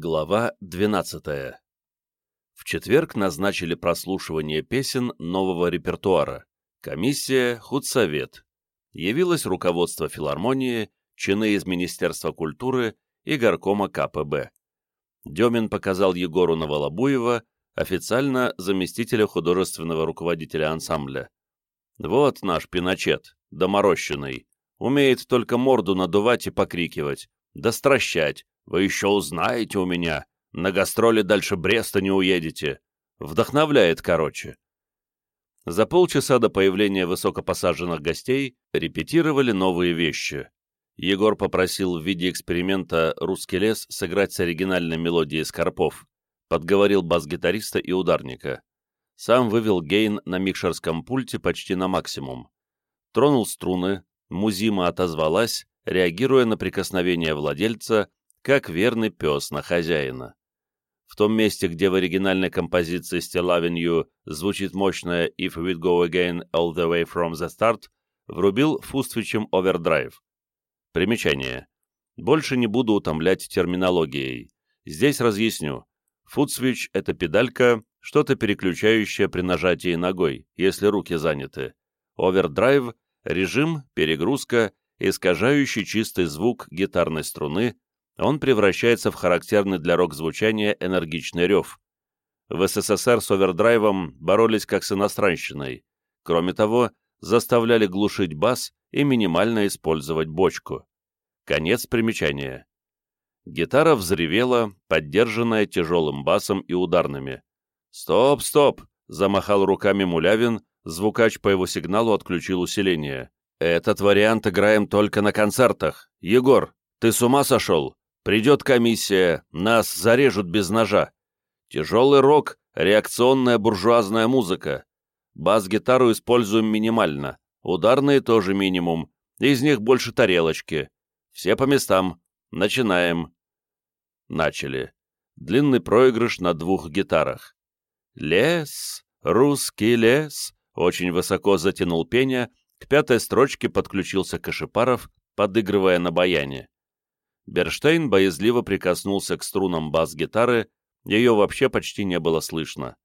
Глава 12 В четверг назначили прослушивание песен нового репертуара. Комиссия, худсовет. Явилось руководство филармонии, чины из Министерства культуры и горкома КПБ. Демин показал Егору Новолобуева, официально заместителя художественного руководителя ансамбля. Вот наш Пиночет, доморощенный, умеет только морду надувать и покрикивать, да стращать, вы еще узнаете у меня, на гастроли дальше Бреста не уедете. Вдохновляет, короче. За полчаса до появления высокопосаженных гостей репетировали новые вещи. Егор попросил в виде эксперимента «Русский лес» сыграть с оригинальной мелодией Скорпов, подговорил бас-гитариста и ударника. Сам вывел гейн на микшерском пульте почти на максимум. Тронул струны, музима отозвалась, реагируя на прикосновение владельца, как верный пес на хозяина. В том месте, где в оригинальной композиции Still Loving You звучит мощная If We'd Go Again All the Way From the Start, врубил фуствичем овердрайв. Примечание. Больше не буду утомлять терминологией. Здесь разъясню. Фудсвич — это педалька, что-то переключающее при нажатии ногой, если руки заняты. Овердрайв — режим, перегрузка, искажающий чистый звук гитарной струны, он превращается в характерный для рок-звучания энергичный рев. В СССР с овердрайвом боролись как с иностранщиной. Кроме того, заставляли глушить бас и минимально использовать бочку. Конец примечания. Гитара взревела, поддержанная тяжелым басом и ударными. «Стоп, стоп!» — замахал руками Мулявин, звукач по его сигналу отключил усиление. «Этот вариант играем только на концертах. Егор, ты с ума сошел? Придет комиссия, нас зарежут без ножа. Тяжелый рок, реакционная буржуазная музыка. Бас-гитару используем минимально, ударные тоже минимум, из них больше тарелочки. Все по местам. Начинаем. Начали. Длинный проигрыш на двух гитарах. «Лес, русский лес», очень высоко затянул Пеня, к пятой строчке подключился Кашипаров, подыгрывая на баяне. Берштейн боязливо прикоснулся к струнам бас-гитары, ее вообще почти не было слышно.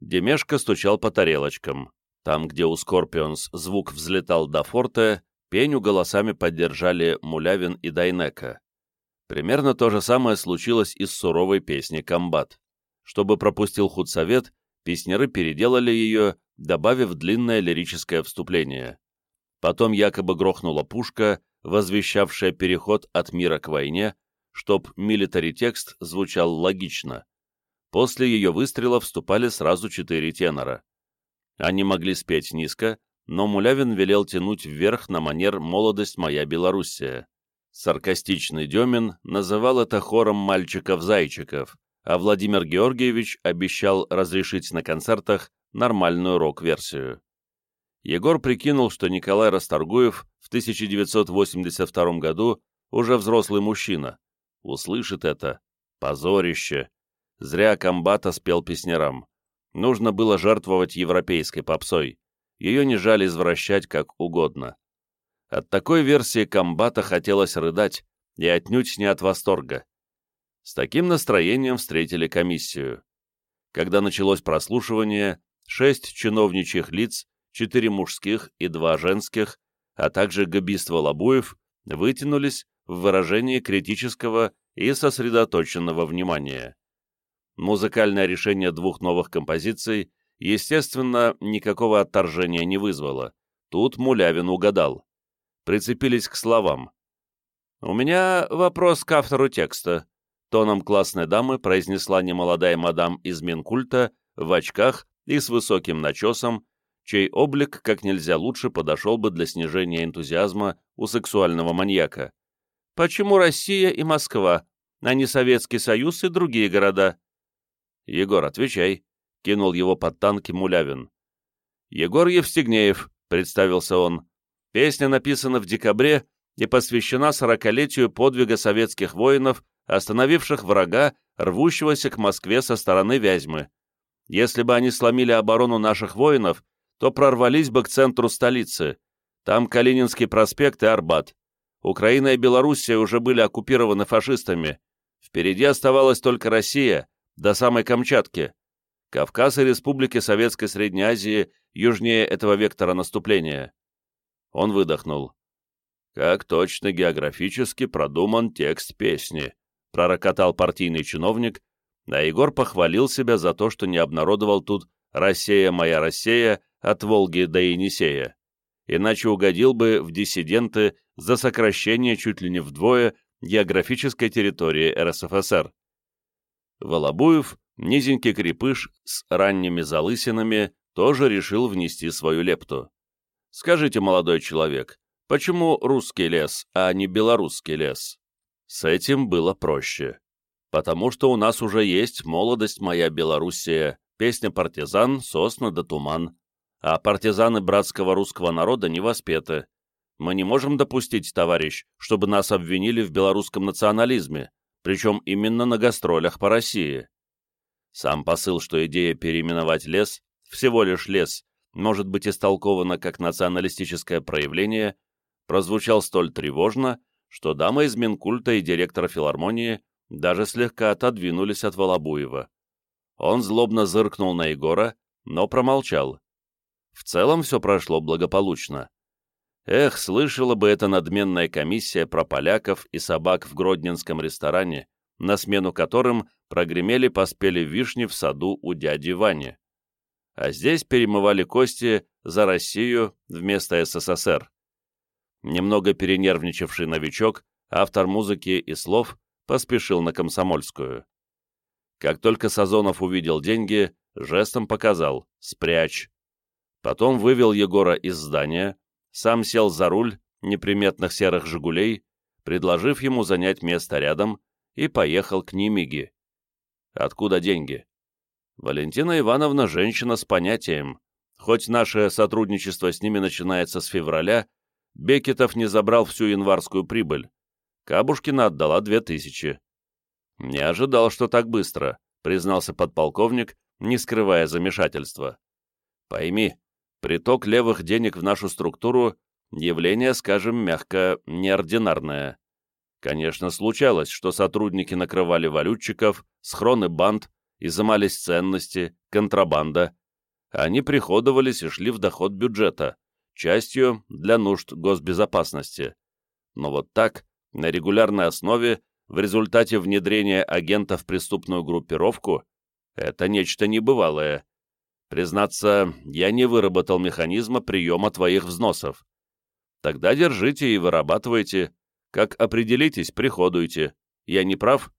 Демешка стучал по тарелочкам. Там, где у Скорпионс звук взлетал до форте, Пеню голосами поддержали Мулявин и Дайнека. Примерно то же самое случилось и с суровой песней «Комбат». Чтобы пропустил худсовет, песняры переделали ее, добавив длинное лирическое вступление. Потом якобы грохнула пушка, возвещавшая переход от мира к войне, чтоб милитари-текст звучал логично. После ее выстрела вступали сразу четыре тенора. Они могли спеть низко, но Мулявин велел тянуть вверх на манер «Молодость моя Белоруссия». Саркастичный Демин называл это хором мальчиков-зайчиков, а Владимир Георгиевич обещал разрешить на концертах нормальную рок-версию. Егор прикинул, что Николай Расторгуев в 1982 году уже взрослый мужчина. Услышит это. Позорище. Зря комбата спел песнярам. Нужно было жертвовать европейской попсой. Ее не жали извращать как угодно. От такой версии комбата хотелось рыдать, и отнюдь не от восторга. С таким настроением встретили комиссию. Когда началось прослушивание, шесть чиновничьих лиц четыре мужских и два женских, а также габиство Лобуев вытянулись в выражении критического и сосредоточенного внимания. Музыкальное решение двух новых композиций, естественно, никакого отторжения не вызвало. Тут Мулявин угадал. Прицепились к словам. «У меня вопрос к автору текста», — тоном классной дамы произнесла немолодая мадам из Минкульта в очках и с высоким начесом, чей облик как нельзя лучше подошел бы для снижения энтузиазма у сексуального маньяка. Почему Россия и Москва, а не Советский Союз и другие города? Егор, отвечай, кинул его под танки Мулявин. Егор Евстигнеев, представился он. Песня написана в декабре и посвящена сорокалетию подвига советских воинов, остановивших врага, рвущегося к Москве со стороны Вязьмы. Если бы они сломили оборону наших воинов, то прорвались бы к центру столицы. Там Калининский проспект и Арбат. Украина и Белоруссия уже были оккупированы фашистами. Впереди оставалась только Россия, до самой Камчатки, Кавказ и республики Советской Средней Азии южнее этого вектора наступления. Он выдохнул. «Как точно географически продуман текст песни», — пророкотал партийный чиновник, а Егор похвалил себя за то, что не обнародовал тут «Россия моя Россия» от Волги до Енисея, иначе угодил бы в диссиденты за сокращение чуть ли не вдвое географической территории РСФСР. Волобуев, низенький крепыш с ранними залысинами, тоже решил внести свою лепту. «Скажите, молодой человек, почему русский лес, а не белорусский лес?» С этим было проще. Потому что у нас уже есть «Молодость моя Белоруссия», песня «Партизан», «Сосна да туман». А партизаны братского русского народа не воспеты. Мы не можем допустить, товарищ, чтобы нас обвинили в белорусском национализме, причем именно на гастролях по России. Сам посыл, что идея переименовать лес, всего лишь лес, может быть истолкована как националистическое проявление, прозвучал столь тревожно, что дама из Минкульта и директор филармонии даже слегка отодвинулись от Волобуева. Он злобно зыркнул на Егора, но промолчал. В целом все прошло благополучно. Эх, слышала бы эта надменная комиссия про поляков и собак в Гродненском ресторане, на смену которым прогремели поспели вишни в саду у дяди Вани. А здесь перемывали кости за Россию вместо СССР. Немного перенервничавший новичок, автор музыки и слов, поспешил на Комсомольскую. Как только Сазонов увидел деньги, жестом показал «спрячь». Потом вывел Егора из здания, сам сел за руль неприметных серых «Жигулей», предложив ему занять место рядом, и поехал к Нимиге. Откуда деньги? Валентина Ивановна женщина с понятием. Хоть наше сотрудничество с ними начинается с февраля, Бекетов не забрал всю январскую прибыль. Кабушкина отдала две тысячи. Не ожидал, что так быстро, признался подполковник, не скрывая замешательства. Пойми, Приток левых денег в нашу структуру – явление, скажем мягко, неординарное. Конечно, случалось, что сотрудники накрывали валютчиков, схроны банд, изымались ценности, контрабанда. Они приходовались и шли в доход бюджета, частью для нужд госбезопасности. Но вот так, на регулярной основе, в результате внедрения агента в преступную группировку, это нечто небывалое, Признаться, я не выработал механизма приема твоих взносов. Тогда держите и вырабатывайте. Как определитесь, приходуйте. Я не прав?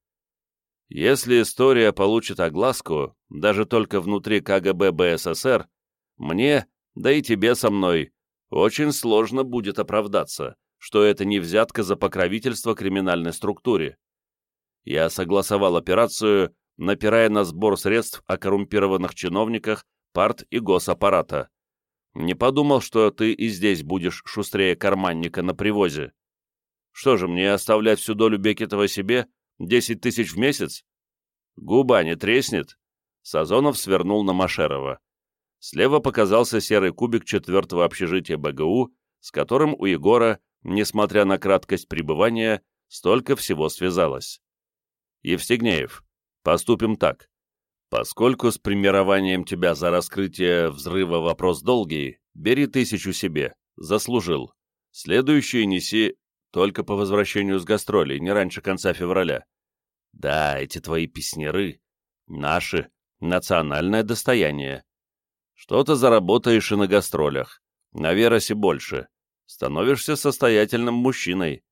Если история получит огласку, даже только внутри КГБ БССР, мне, да и тебе со мной, очень сложно будет оправдаться, что это не взятка за покровительство криминальной структуре. Я согласовал операцию, напирая на сбор средств о коррумпированных чиновниках парт и госаппарата. Не подумал, что ты и здесь будешь шустрее карманника на привозе. Что же, мне оставлять всю долю Бекетова себе? Десять тысяч в месяц? Губа не треснет? Сазонов свернул на Машерова. Слева показался серый кубик четвертого общежития БГУ, с которым у Егора, несмотря на краткость пребывания, столько всего связалось. Евстигнеев, поступим так. Поскольку с премированием тебя за раскрытие взрыва вопрос долгий, бери тысячу себе, заслужил. Следующие неси только по возвращению с гастролей, не раньше конца февраля. Да, эти твои песнеры, наши, национальное достояние. Что-то заработаешь и на гастролях, на Веросе больше. Становишься состоятельным мужчиной.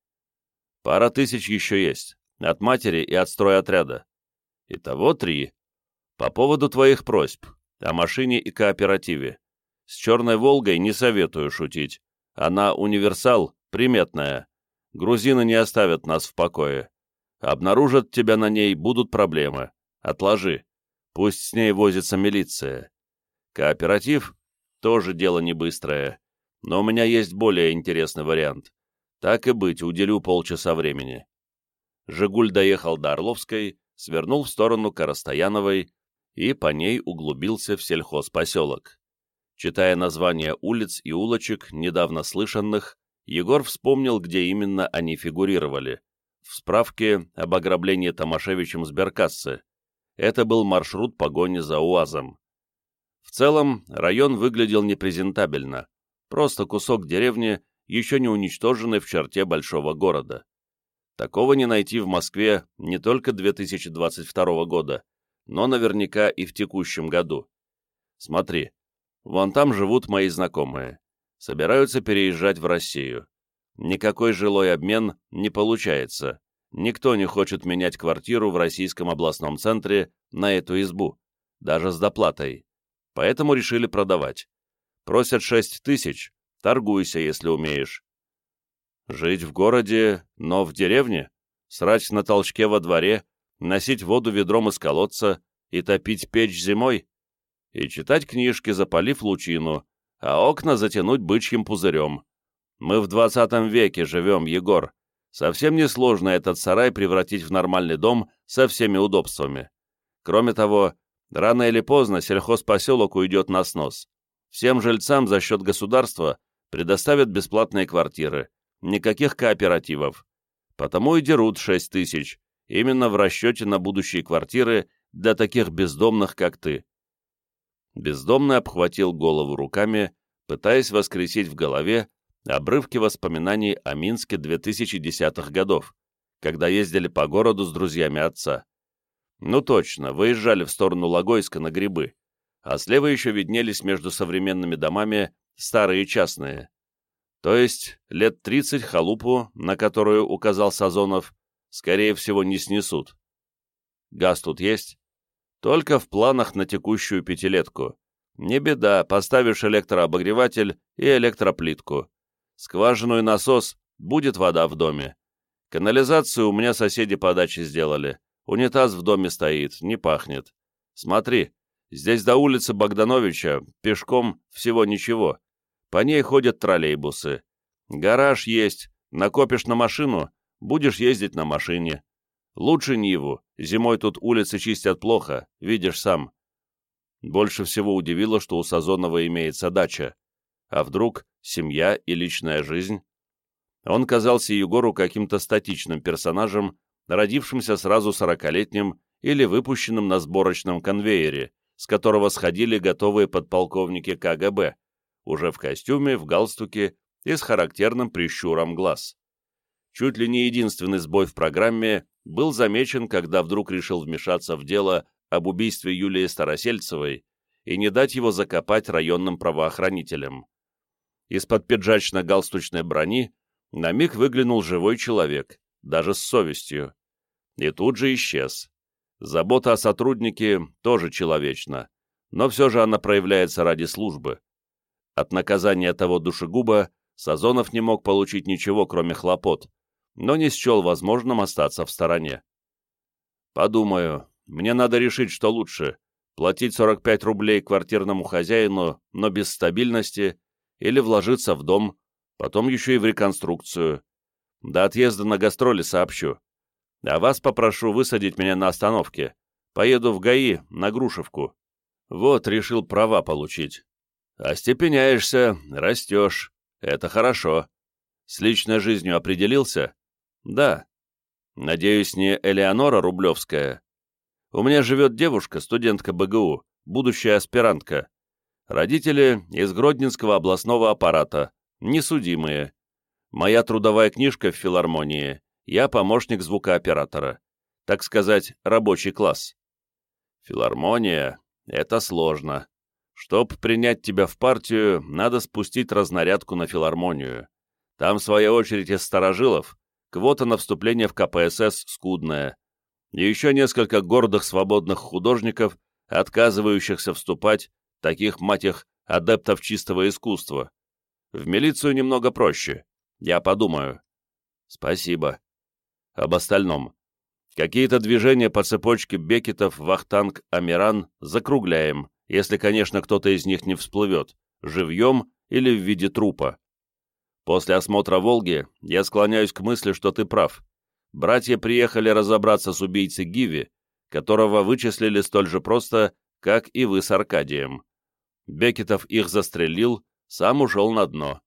Пара тысяч еще есть, от матери и от стройотряда. Итого три. По поводу твоих просьб о машине и кооперативе. С «Черной Волгой» не советую шутить. Она универсал, приметная. Грузины не оставят нас в покое. Обнаружат тебя на ней, будут проблемы. Отложи. Пусть с ней возится милиция. Кооператив — тоже дело не быстрое. Но у меня есть более интересный вариант. Так и быть, уделю полчаса времени. «Жигуль» доехал до Орловской, свернул в сторону Коростаяновой, и по ней углубился в сельхозпоселок. Читая названия улиц и улочек, недавно слышанных, Егор вспомнил, где именно они фигурировали. в справке об ограблении Томашевичем сберкассы. Это был маршрут погони за УАЗом. В целом, район выглядел непрезентабельно. Просто кусок деревни, еще не уничтоженный в черте большого города. Такого не найти в Москве не только 2022 года, но наверняка и в текущем году. Смотри, вон там живут мои знакомые. Собираются переезжать в Россию. Никакой жилой обмен не получается. Никто не хочет менять квартиру в российском областном центре на эту избу, даже с доплатой. Поэтому решили продавать. Просят шесть тысяч, торгуйся, если умеешь. Жить в городе, но в деревне? Срать на толчке во дворе, носить воду ведром из колодца и топить печь зимой? И читать книжки, запалив лучину, а окна затянуть бычьим пузырем. Мы в двадцатом веке живем, Егор, Совсем несложно этот сарай превратить в нормальный дом со всеми удобствами. Кроме того, рано или поздно сельхозпоселок уйдет на снос. Всем жильцам за счет государства предоставят бесплатные квартиры, никаких кооперативов. Потому и дерут 6 тысяч, именно в расчете на будущие квартиры для таких бездомных, как ты. Бездомный обхватил голову руками, пытаясь воскресить в голове обрывки воспоминаний о Минске 2010-х годов, когда ездили по городу с друзьями отца. Ну точно, выезжали в сторону Логойска на грибы, а слева еще виднелись между современными домами старые частные. То есть лет 30 халупу, на которую указал Сазонов, скорее всего не снесут. Газ тут есть? Только в планах на текущую пятилетку. Не беда, поставишь электрообогреватель и электроплитку скважину и насос, будет вода в доме. Канализацию у меня соседи по даче сделали. Унитаз в доме стоит, не пахнет. Смотри, здесь до улицы Богдановича пешком всего ничего. По ней ходят троллейбусы. Гараж есть, накопишь на машину, будешь ездить на машине. Лучше Ниву, зимой тут улицы чистят плохо, видишь сам. Больше всего удивило, что у Сазонова имеется дача. А вдруг семья и личная жизнь? Он казался Егору каким-то статичным персонажем, родившимся сразу сорокалетним или выпущенным на сборочном конвейере, с которого сходили готовые подполковники КГБ, уже в костюме, в галстуке и с характерным прищуром глаз. Чуть ли не единственный сбой в программе был замечен, когда вдруг решил вмешаться в дело об убийстве Юлии Старосельцевой и не дать его закопать районным правоохранителям из-под пиджачно-галстучной брони на миг выглянул живой человек, даже с совестью. И тут же исчез. Забота о сотруднике тоже человечна, но все же она проявляется ради службы. От наказания того душегуба Сазонов не мог получить ничего, кроме хлопот, но не счел возможным остаться в стороне. «Подумаю, мне надо решить, что лучше — платить 45 рублей квартирному хозяину, но без стабильности, или вложиться в дом, потом еще и в реконструкцию. До отъезда на гастроли сообщу. А вас попрошу высадить меня на остановке. Поеду в ГАИ, на Грушевку. Вот, решил права получить. Остепеняешься, растешь. Это хорошо. С личной жизнью определился? Да. Надеюсь, не Элеонора Рублевская. У меня живет девушка, студентка БГУ, будущая аспирантка. Родители из Гродненского областного аппарата, несудимые. Моя трудовая книжка в филармонии, я помощник звукооператора. Так сказать, рабочий класс. Филармония — это сложно. Чтоб принять тебя в партию, надо спустить разнарядку на филармонию. Там, в свою очередь, из старожилов, квота на вступление в КПСС скудная. И еще несколько гордых свободных художников, отказывающихся вступать таких, мать их, адептов чистого искусства. В милицию немного проще. Я подумаю. Спасибо. Об остальном. Какие-то движения по цепочке Бекетов, Вахтанг, Амиран закругляем, если, конечно, кто-то из них не всплывет, живьем или в виде трупа. После осмотра «Волги» я склоняюсь к мысли, что ты прав. Братья приехали разобраться с убийцей Гиви, которого вычислили столь же просто, как и вы с Аркадием. Бекетов их застрелил, сам ушел на дно.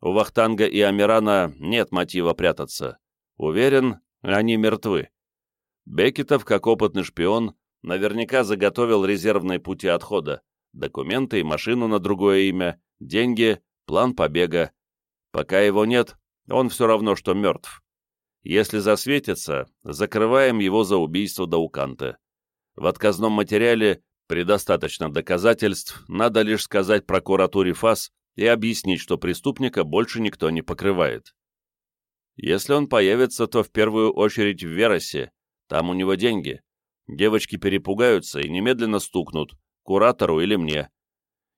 У Вахтанга и Амирана нет мотива прятаться. Уверен, Они мертвы. Бекетов, как опытный шпион, наверняка заготовил резервные пути отхода, документы и машину на другое имя, деньги, план побега. Пока его нет, он все равно, что мертв. Если засветится, закрываем его за убийство Дауканте. В отказном материале предостаточно доказательств, надо лишь сказать прокуратуре ФАС и объяснить, что преступника больше никто не покрывает. Если он появится, то в первую очередь в Веросе, там у него деньги. Девочки перепугаются и немедленно стукнут, куратору или мне.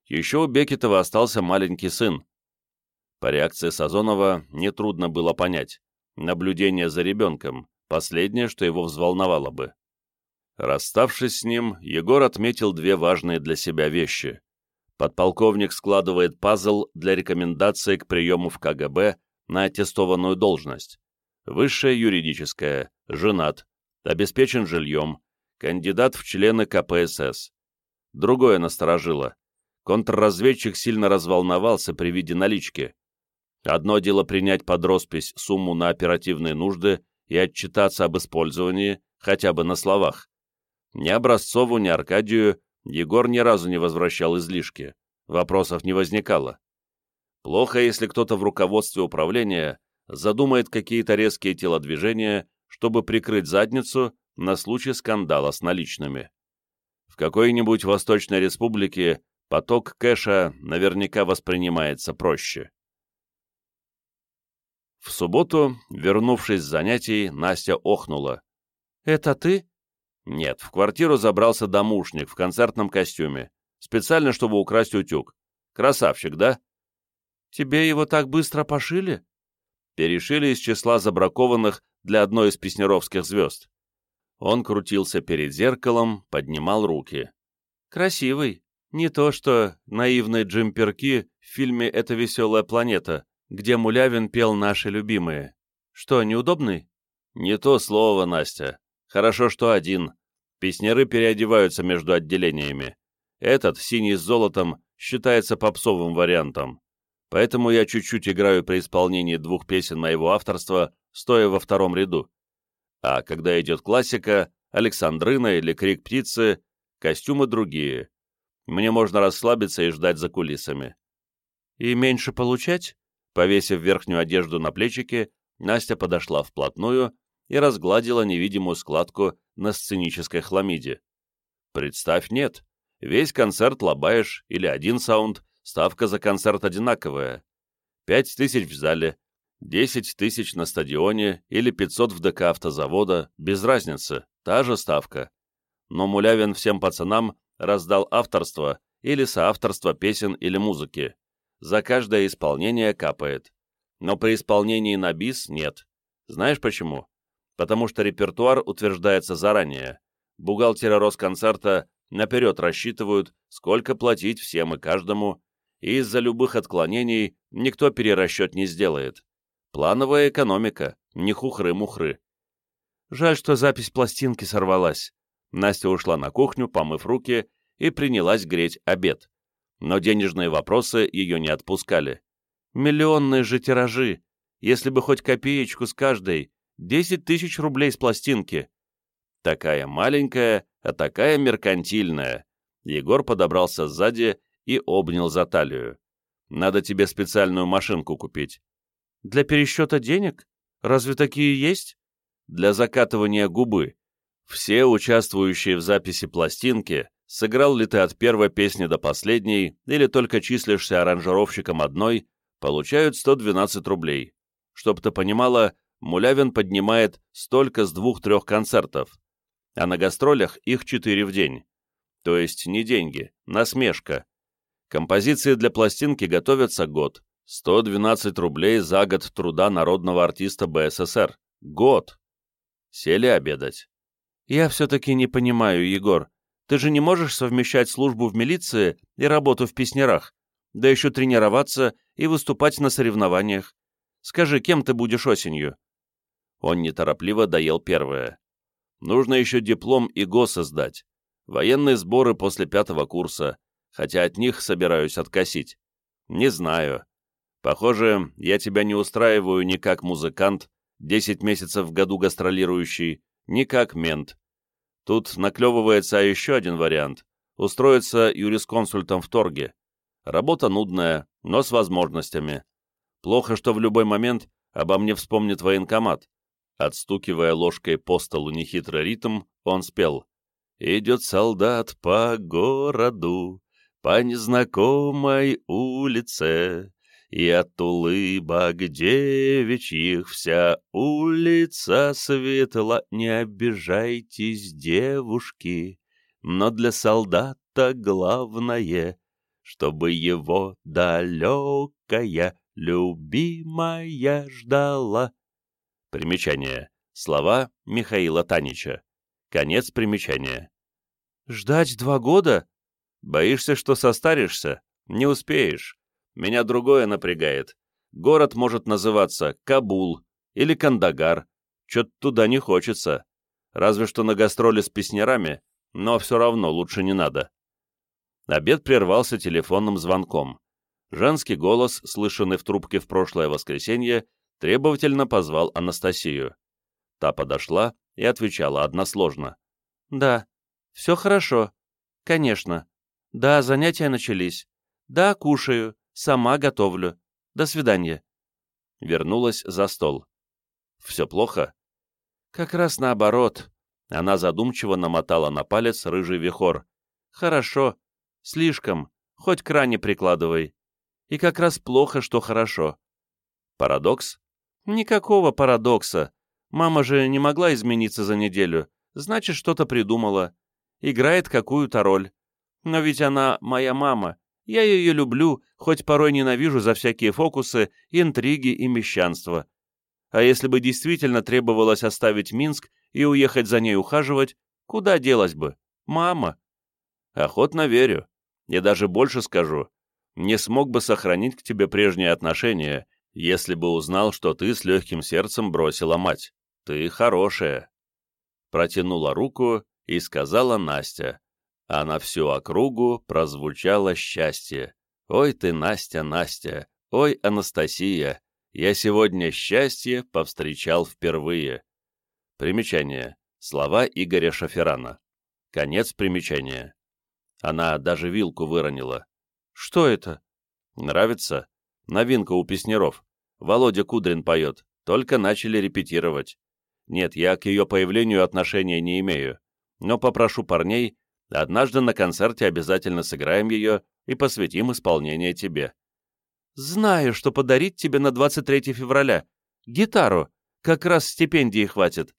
Еще у Бекетова остался маленький сын. По реакции Сазонова нетрудно было понять. Наблюдение за ребенком — последнее, что его взволновало бы. Расставшись с ним, Егор отметил две важные для себя вещи. Подполковник складывает пазл для рекомендации к приему в КГБ на аттестованную должность. Высшее юридическое, женат, обеспечен жильем, кандидат в члены КПСС. Другое насторожило. Контрразведчик сильно разволновался при виде налички. Одно дело принять под роспись сумму на оперативные нужды и отчитаться об использовании, хотя бы на словах. Ни Образцову, ни Аркадию Егор ни разу не возвращал излишки. Вопросов не возникало. Плохо, если кто-то в руководстве управления задумает какие-то резкие телодвижения, чтобы прикрыть задницу на случай скандала с наличными. В какой-нибудь Восточной Республике поток кэша наверняка воспринимается проще. В субботу, вернувшись с занятий, Настя охнула. «Это ты?» Нет, в квартиру забрался домушник в концертном костюме, специально, чтобы украсть утюг. Красавчик, да? Тебе его так быстро пошили? Перешили из числа забракованных для одной из песнеровских звезд. Он крутился перед зеркалом, поднимал руки. Красивый. Не то что наивные джимперки в фильме «Это веселая планета», где Мулявин пел «Наши любимые». Что, неудобный? Не то слово, Настя. Хорошо, что один. Песняры переодеваются между отделениями. Этот, синий с золотом, считается попсовым вариантом. Поэтому я чуть-чуть играю при исполнении двух песен моего авторства, стоя во втором ряду. А когда идет классика, Александрына или Крик птицы, костюмы другие. Мне можно расслабиться и ждать за кулисами. И меньше получать? Повесив верхнюю одежду на плечики, Настя подошла вплотную и разгладила невидимую складку на сценической хламиде. Представь, нет. Весь концерт лобаешь или один саунд, ставка за концерт одинаковая. Пять тысяч в зале, десять тысяч на стадионе или пятьсот в ДК автозавода, без разницы, та же ставка. Но Мулявин всем пацанам раздал авторство или соавторство песен или музыки. За каждое исполнение капает. Но при исполнении на бис нет. Знаешь почему? потому что репертуар утверждается заранее. Бухгалтеры Росконцерта наперед рассчитывают, сколько платить всем и каждому, и из-за любых отклонений никто перерасчет не сделает. Плановая экономика, не хухры-мухры. Жаль, что запись пластинки сорвалась. Настя ушла на кухню, помыв руки, и принялась греть обед. Но денежные вопросы ее не отпускали. Миллионные же тиражи. Если бы хоть копеечку с каждой, Десять тысяч рублей с пластинки. Такая маленькая, а такая меркантильная. Егор подобрался сзади и обнял за талию. Надо тебе специальную машинку купить. Для пересчета денег? Разве такие есть? Для закатывания губы. Все участвующие в записи пластинки, сыграл ли ты от первой песни до последней, или только числишься аранжировщиком одной, получают 112 рублей. Чтоб ты понимала, Мулявин поднимает столько с двух-трех концертов, а на гастролях их четыре в день. То есть не деньги, насмешка. Композиции для пластинки готовятся год. 112 рублей за год труда народного артиста БССР. Год. Сели обедать. Я все-таки не понимаю, Егор. Ты же не можешь совмещать службу в милиции и работу в песнярах, да еще тренироваться и выступать на соревнованиях. Скажи, кем ты будешь осенью? Он неторопливо доел первое. Нужно еще диплом и ГОСа сдать. Военные сборы после пятого курса, хотя от них собираюсь откосить. Не знаю. Похоже, я тебя не устраиваю ни как музыкант, десять месяцев в году гастролирующий, не как мент. Тут наклевывается еще один вариант — устроиться юрисконсультом в торге. Работа нудная, но с возможностями. Плохо, что в любой момент обо мне вспомнит военкомат. Отстукивая ложкой по столу нехитрый ритм, он спел «Идет солдат по городу, по незнакомой улице, и от улыбок девичьих вся улица светла. Не обижайтесь, девушки, но для солдата главное, чтобы его далекая любимая ждала. Примечание. Слова Михаила Танича. Конец примечания. «Ждать два года? Боишься, что состаришься? Не успеешь. Меня другое напрягает. Город может называться Кабул или Кандагар. Чё-то туда не хочется. Разве что на гастроли с песнярами, но все равно лучше не надо. Обед прервался телефонным звонком. Женский голос, слышанный в трубке в прошлое воскресенье, требовательно позвал Анастасию. Та подошла и отвечала односложно. «Да, все хорошо. Конечно. Да, занятия начались. Да, кушаю. Сама готовлю. До свидания. Вернулась за стол. Все плохо? Как раз наоборот. Она задумчиво намотала на палец рыжий вихор. Хорошо. Слишком. Хоть кране прикладывай. И как раз плохо, что хорошо. Парадокс? Никакого парадокса. Мама же не могла измениться за неделю. Значит, что-то придумала. Играет какую-то роль. Но ведь она моя мама, я ее люблю, хоть порой ненавижу за всякие фокусы, интриги и мещанство. А если бы действительно требовалось оставить Минск и уехать за ней ухаживать, куда делась бы? Мама. Охотно верю. И даже больше скажу. Не смог бы сохранить к тебе прежние отношения, если бы узнал, что ты с легким сердцем бросила мать. Ты хорошая. Протянула руку и сказала Настя, а на всю округу прозвучало счастье. «Ой ты, Настя, Настя! Ой, Анастасия! Я сегодня счастье повстречал впервые!» Примечание. Слова Игоря Шаферана. Конец примечания. Она даже вилку выронила. «Что это?» «Нравится?» «Новинка у песнеров. Володя Кудрин поет. Только начали репетировать. Нет, я к ее появлению отношения не имею. Но попрошу парней Однажды на концерте обязательно сыграем ее и посвятим исполнение тебе. Знаю, что подарить тебе на 23 февраля. Гитару. Как раз стипендии хватит.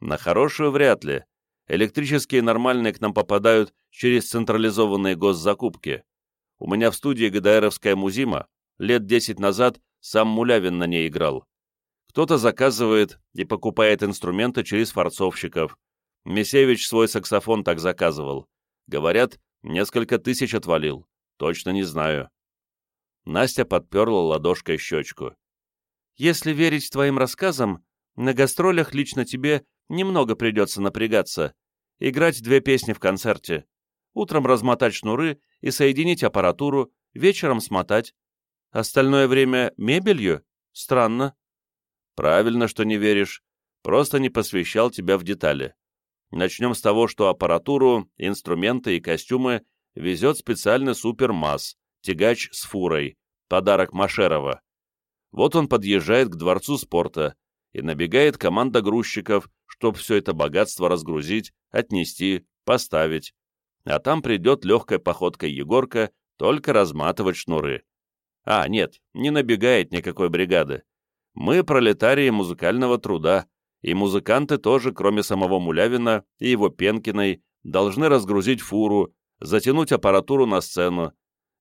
На хорошую вряд ли. Электрические нормальные к нам попадают через централизованные госзакупки. У меня в студии ГДРовская музима лет 10 назад сам Мулявин на ней играл. Кто-то заказывает и покупает инструменты через форцовщиков, Мисевич свой саксофон так заказывал. Говорят, несколько тысяч отвалил. Точно не знаю. Настя подперла ладошкой щечку. «Если верить твоим рассказам, на гастролях лично тебе немного придется напрягаться. Играть две песни в концерте. Утром размотать шнуры и соединить аппаратуру, вечером смотать. Остальное время мебелью? Странно». «Правильно, что не веришь. Просто не посвящал тебя в детали. Начнем с того, что аппаратуру, инструменты и костюмы везет специальный супермасс, тягач с фурой, подарок Машерова. Вот он подъезжает к дворцу спорта, и набегает команда грузчиков, чтобы все это богатство разгрузить, отнести, поставить. А там придет легкой походкой Егорка только разматывать шнуры. А, нет, не набегает никакой бригады. Мы пролетарии музыкального труда, и музыканты тоже, кроме самого Мулявина и его Пенкиной, должны разгрузить фуру, затянуть аппаратуру на сцену.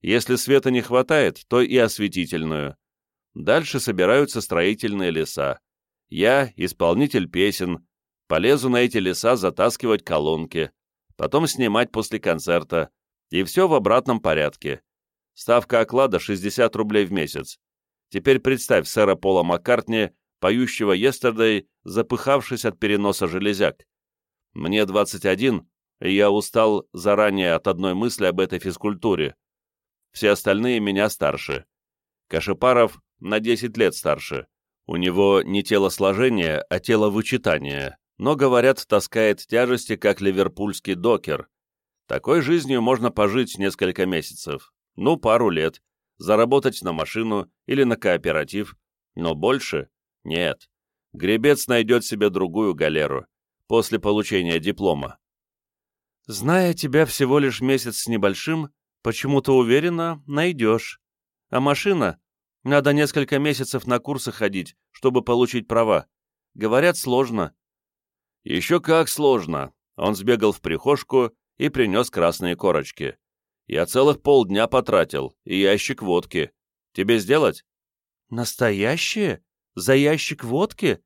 Если света не хватает, то и осветительную. Дальше собираются строительные леса. Я, исполнитель песен, полезу на эти леса затаскивать колонки, потом снимать после концерта, и все в обратном порядке. Ставка оклада 60 рублей в месяц. Теперь представь сэра Пола Маккартни поющего «Yesterday», запыхавшись от переноса железяк. Мне 21, и я устал заранее от одной мысли об этой физкультуре. Все остальные меня старше. Кашипаров на 10 лет старше. У него не телосложение, а теловычитание, но, говорят, таскает тяжести, как ливерпульский докер. Такой жизнью можно пожить несколько месяцев, ну, пару лет, заработать на машину или на кооператив, но больше нет. Гребец найдет себе другую галеру после получения диплома. Зная тебя всего лишь месяц с небольшим, почему-то уверенно найдешь. А машина надо несколько месяцев на курсы ходить, чтобы получить права. Говорят, сложно. Еще как сложно. Он сбегал в прихожку и принес красные корочки. Я целых полдня потратил, и ящик водки. Тебе сделать? Настоящие? За ящик водки?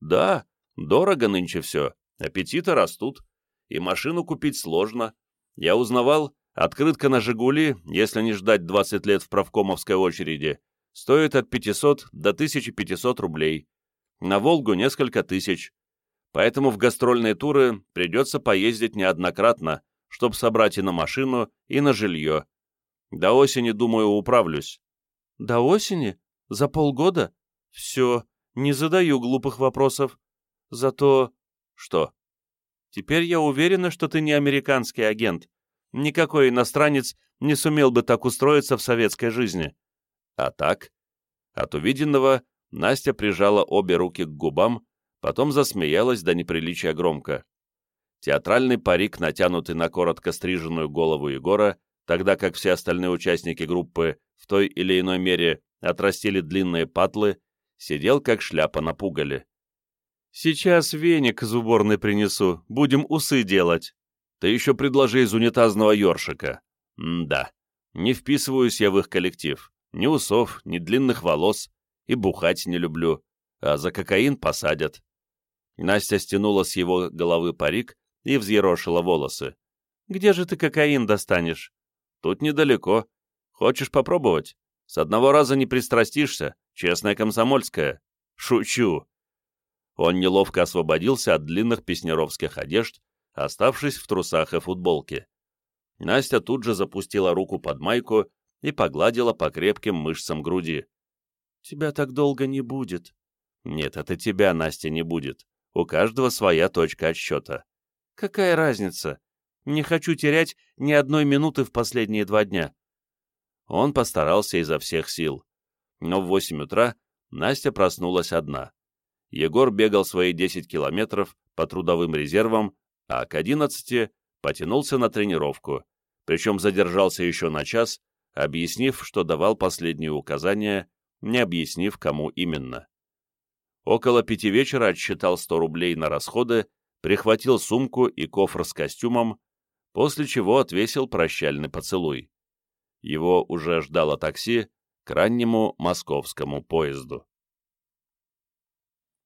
Да, дорого нынче все. Аппетиты растут. И машину купить сложно. Я узнавал, открытка на «Жигули», если не ждать 20 лет в правкомовской очереди, стоит от 500 до 1500 рублей. На «Волгу» несколько тысяч. Поэтому в гастрольные туры придется поездить неоднократно, чтобы собрать и на машину, и на жилье. До осени, думаю, управлюсь. До осени? За полгода? Все, не задаю глупых вопросов. Зато... Что? Теперь я уверена, что ты не американский агент. Никакой иностранец не сумел бы так устроиться в советской жизни. А так? От увиденного Настя прижала обе руки к губам, потом засмеялась до неприличия громко. Театральный парик, натянутый на коротко стриженную голову Егора, тогда как все остальные участники группы в той или иной мере отрастили длинные патлы, сидел как шляпа на пугале. «Сейчас веник из уборной принесу, будем усы делать». «Ты еще предложи из унитазного ёршика». М «Да, не вписываюсь я в их коллектив. Ни усов, ни длинных волос, и бухать не люблю, а за кокаин посадят. Настя стянула с его головы парик и взъерошила волосы. «Где же ты кокаин достанешь?» «Тут недалеко. Хочешь попробовать? С одного раза не пристрастишься, честная комсомольская». «Шучу!» Он неловко освободился от длинных песнеровских одежд, оставшись в трусах и футболке. Настя тут же запустила руку под майку и погладила по крепким мышцам груди. «Тебя так долго не будет». «Нет, это тебя, Настя, не будет. У каждого своя точка отсчета». «Какая разница? Не хочу терять ни одной минуты в последние два дня». Он постарался изо всех сил. Но в восемь утра Настя проснулась одна. Егор бегал свои десять километров по трудовым резервам, а к одиннадцати потянулся на тренировку, причем задержался еще на час, объяснив, что давал последние указания, не объяснив, кому именно. Около пяти вечера отсчитал 100 рублей на расходы, прихватил сумку и кофр с костюмом, после чего отвесил прощальный поцелуй. Его уже ждало такси к раннему московскому поезду.